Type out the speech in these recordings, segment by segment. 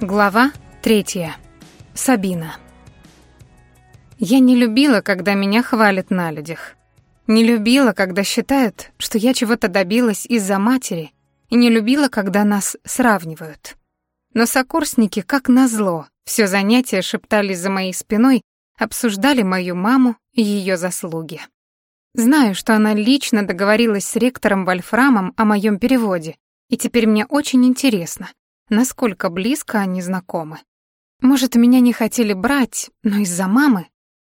Глава третья. Сабина. Я не любила, когда меня хвалят на людях. Не любила, когда считают, что я чего-то добилась из-за матери, и не любила, когда нас сравнивают. Но сокурсники, как назло, все занятия шептались за моей спиной, обсуждали мою маму и ее заслуги. Знаю, что она лично договорилась с ректором Вольфрамом о моем переводе, и теперь мне очень интересно, насколько близко они знакомы. Может, меня не хотели брать, но из-за мамы.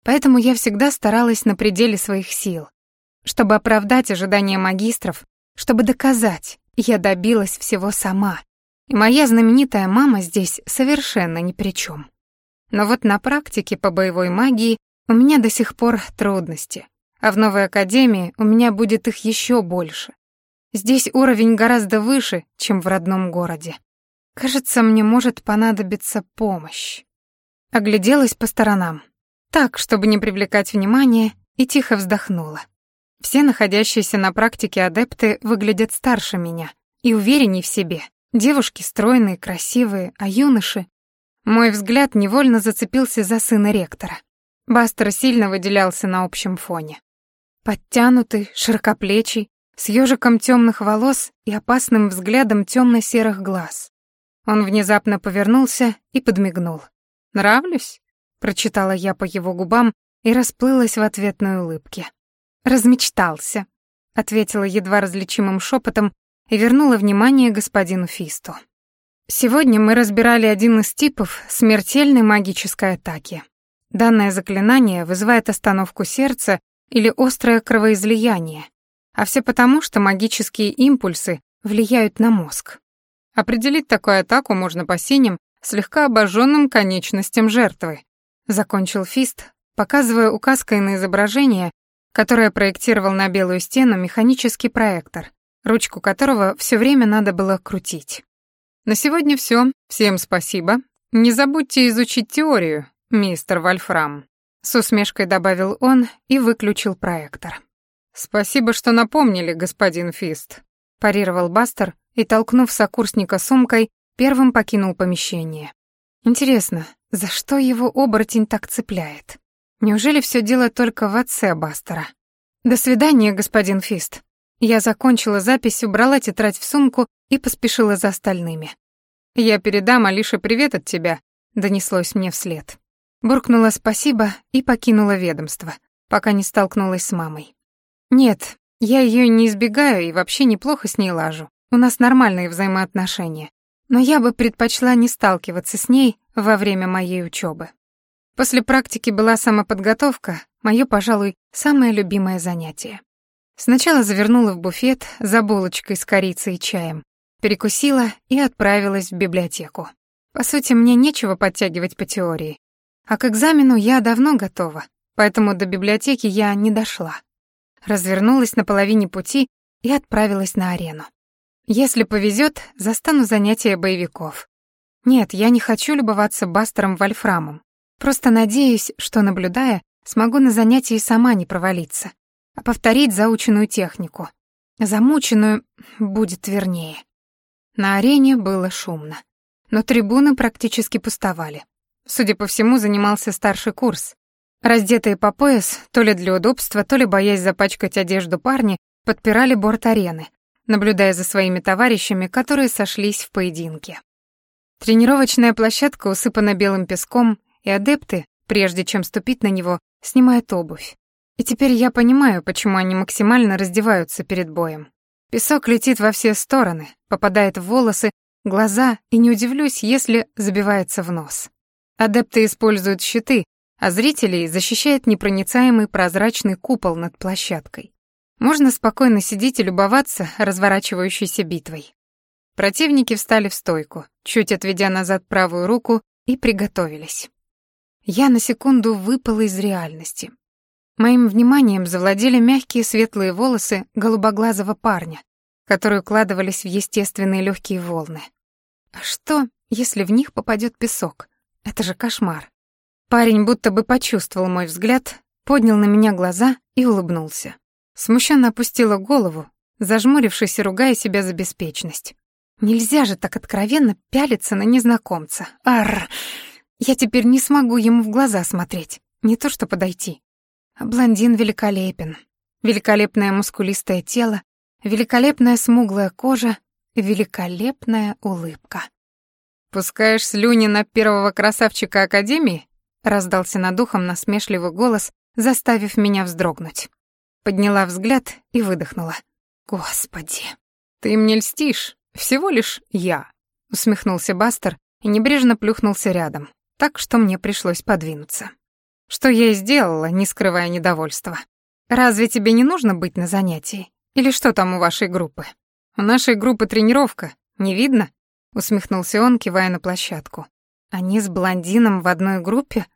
Поэтому я всегда старалась на пределе своих сил. Чтобы оправдать ожидания магистров, чтобы доказать, я добилась всего сама. И моя знаменитая мама здесь совершенно ни при чем. Но вот на практике по боевой магии у меня до сих пор трудности, а в новой академии у меня будет их еще больше. Здесь уровень гораздо выше, чем в родном городе. Кажется, мне может понадобиться помощь. Огляделась по сторонам. Так, чтобы не привлекать внимания, и тихо вздохнула. Все находящиеся на практике адепты выглядят старше меня и уверенней в себе. Девушки стройные, красивые, а юноши... Мой взгляд невольно зацепился за сына ректора. Бастер сильно выделялся на общем фоне. Подтянутый, широкоплечий, с ежиком темных волос и опасным взглядом темно-серых глаз. Он внезапно повернулся и подмигнул. «Нравлюсь?» — прочитала я по его губам и расплылась в ответной улыбке. «Размечтался», — ответила едва различимым шепотом и вернула внимание господину Фисту. Сегодня мы разбирали один из типов смертельной магической атаки. Данное заклинание вызывает остановку сердца или острое кровоизлияние, а все потому, что магические импульсы влияют на мозг. Определить такую атаку можно по синим, слегка обожженным конечностям жертвы. Закончил Фист, показывая указкой на изображение, которое проектировал на белую стену механический проектор, ручку которого все время надо было крутить. На сегодня все. Всем спасибо. Не забудьте изучить теорию, мистер Вольфрам. С усмешкой добавил он и выключил проектор. Спасибо, что напомнили, господин Фист, парировал Бастер, и, толкнув сокурсника сумкой, первым покинул помещение. Интересно, за что его оборотень так цепляет? Неужели все дело только в отце Бастера? До свидания, господин Фист. Я закончила запись, убрала тетрадь в сумку и поспешила за остальными. «Я передам Алише привет от тебя», — донеслось мне вслед. Буркнула спасибо и покинула ведомство, пока не столкнулась с мамой. Нет, я ее не избегаю и вообще неплохо с ней лажу. У нас нормальные взаимоотношения, но я бы предпочла не сталкиваться с ней во время моей учебы. После практики была самоподготовка, мое, пожалуй, самое любимое занятие. Сначала завернула в буфет за булочкой с корицей и чаем, перекусила и отправилась в библиотеку. По сути, мне нечего подтягивать по теории, а к экзамену я давно готова, поэтому до библиотеки я не дошла. Развернулась на половине пути и отправилась на арену. Если повезет, застану занятия боевиков. Нет, я не хочу любоваться Бастером Вольфрамом. Просто надеюсь, что, наблюдая, смогу на занятии сама не провалиться, а повторить заученную технику. Замученную будет вернее. На арене было шумно, но трибуны практически пустовали. Судя по всему, занимался старший курс. Раздетые по пояс, то ли для удобства, то ли боясь запачкать одежду парни, подпирали борт арены, наблюдая за своими товарищами, которые сошлись в поединке. Тренировочная площадка усыпана белым песком, и адепты, прежде чем ступить на него, снимают обувь. И теперь я понимаю, почему они максимально раздеваются перед боем. Песок летит во все стороны, попадает в волосы, глаза, и не удивлюсь, если забивается в нос. Адепты используют щиты, а зрителей защищает непроницаемый прозрачный купол над площадкой. Можно спокойно сидеть и любоваться разворачивающейся битвой. Противники встали в стойку, чуть отведя назад правую руку, и приготовились. Я на секунду выпала из реальности. Моим вниманием завладели мягкие светлые волосы голубоглазого парня, которые укладывались в естественные легкие волны. А что, если в них попадет песок? Это же кошмар. Парень будто бы почувствовал мой взгляд, поднял на меня глаза и улыбнулся. Смущенно опустила голову, зажмурившись и ругая себя за беспечность. Нельзя же так откровенно пялиться на незнакомца. Арр! Я теперь не смогу ему в глаза смотреть, не то что подойти. А блондин великолепен. Великолепное мускулистое тело, великолепная смуглая кожа, великолепная улыбка. «Пускаешь слюни на первого красавчика Академии?» — раздался над ухом насмешливый голос, заставив меня вздрогнуть. Подняла взгляд и выдохнула. «Господи!» «Ты мне льстишь, всего лишь я», — усмехнулся Бастер и небрежно плюхнулся рядом, так что мне пришлось подвинуться. Что я и сделала, не скрывая недовольства. «Разве тебе не нужно быть на занятии? Или что там у вашей группы?» «У нашей группы тренировка, не видно?» — усмехнулся он, кивая на площадку. «Они с блондином в одной группе?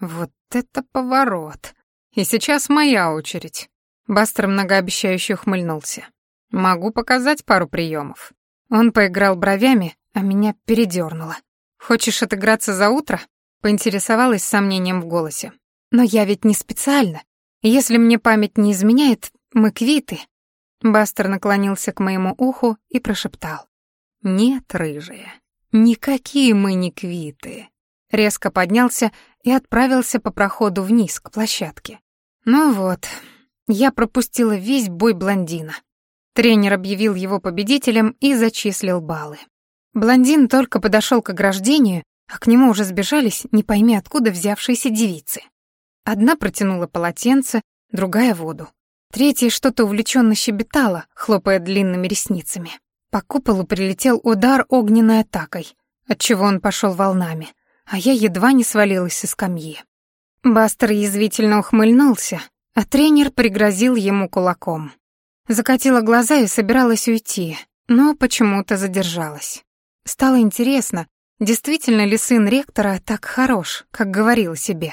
Вот это поворот! И сейчас моя очередь!» Бастер многообещающе ухмыльнулся. «Могу показать пару приемов. Он поиграл бровями, а меня передёрнуло. «Хочешь отыграться за утро?» — поинтересовалась с сомнением в голосе. «Но я ведь не специально. Если мне память не изменяет, мы квиты». Бастер наклонился к моему уху и прошептал. «Нет, рыжая, никакие мы не квиты». Резко поднялся и отправился по проходу вниз, к площадке. Ну вот, я пропустила весь бой блондина. Тренер объявил его победителем и зачислил баллы. Блондин только подошел к ограждению, а к нему уже сбежались, не пойми откуда взявшиеся девицы. Одна протянула полотенце, другая — воду. Третья что-то увлеченно щебетала, хлопая длинными ресницами. По куполу прилетел удар огненной атакой, отчего он пошел волнами, а я едва не свалилась со скамьи. Бастер язвительно ухмыльнулся, а тренер пригрозил ему кулаком. Закатила глаза и собиралась уйти, но почему-то задержалась. Стало интересно, действительно ли сын ректора так хорош, как говорил себе.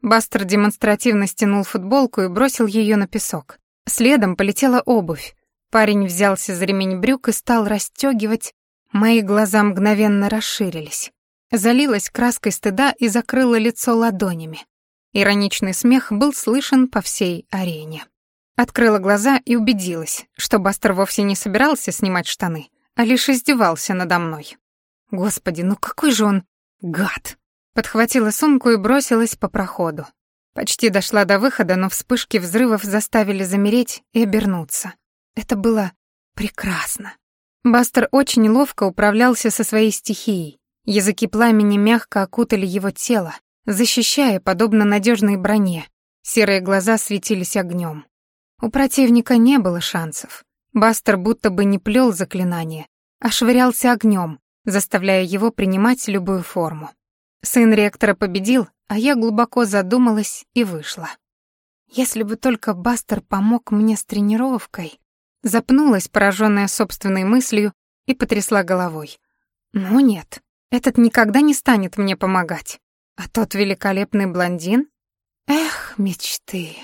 Бастер демонстративно стянул футболку и бросил ее на песок. Следом полетела обувь. Парень взялся за ремень брюк и стал расстегивать. Мои глаза мгновенно расширились. Залилась краской стыда и закрыла лицо ладонями. Ироничный смех был слышен по всей арене. Открыла глаза и убедилась, что Бастер вовсе не собирался снимать штаны, а лишь издевался надо мной. Господи, ну какой же он гад! Подхватила сумку и бросилась по проходу. Почти дошла до выхода, но вспышки взрывов заставили замереть и обернуться. Это было прекрасно. Бастер очень ловко управлялся со своей стихией. Языки пламени мягко окутали его тело, защищая, подобно надежной броне. Серые глаза светились огнем. У противника не было шансов. Бастер будто бы не плел заклинание, а швырялся огнем, заставляя его принимать любую форму. Сын ректора победил, а я глубоко задумалась и вышла. Если бы только Бастер помог мне с тренировкой, запнулась, пораженная собственной мыслью, и потрясла головой. Ну нет, этот никогда не станет мне помогать. А тот великолепный блондин? Эх, мечты.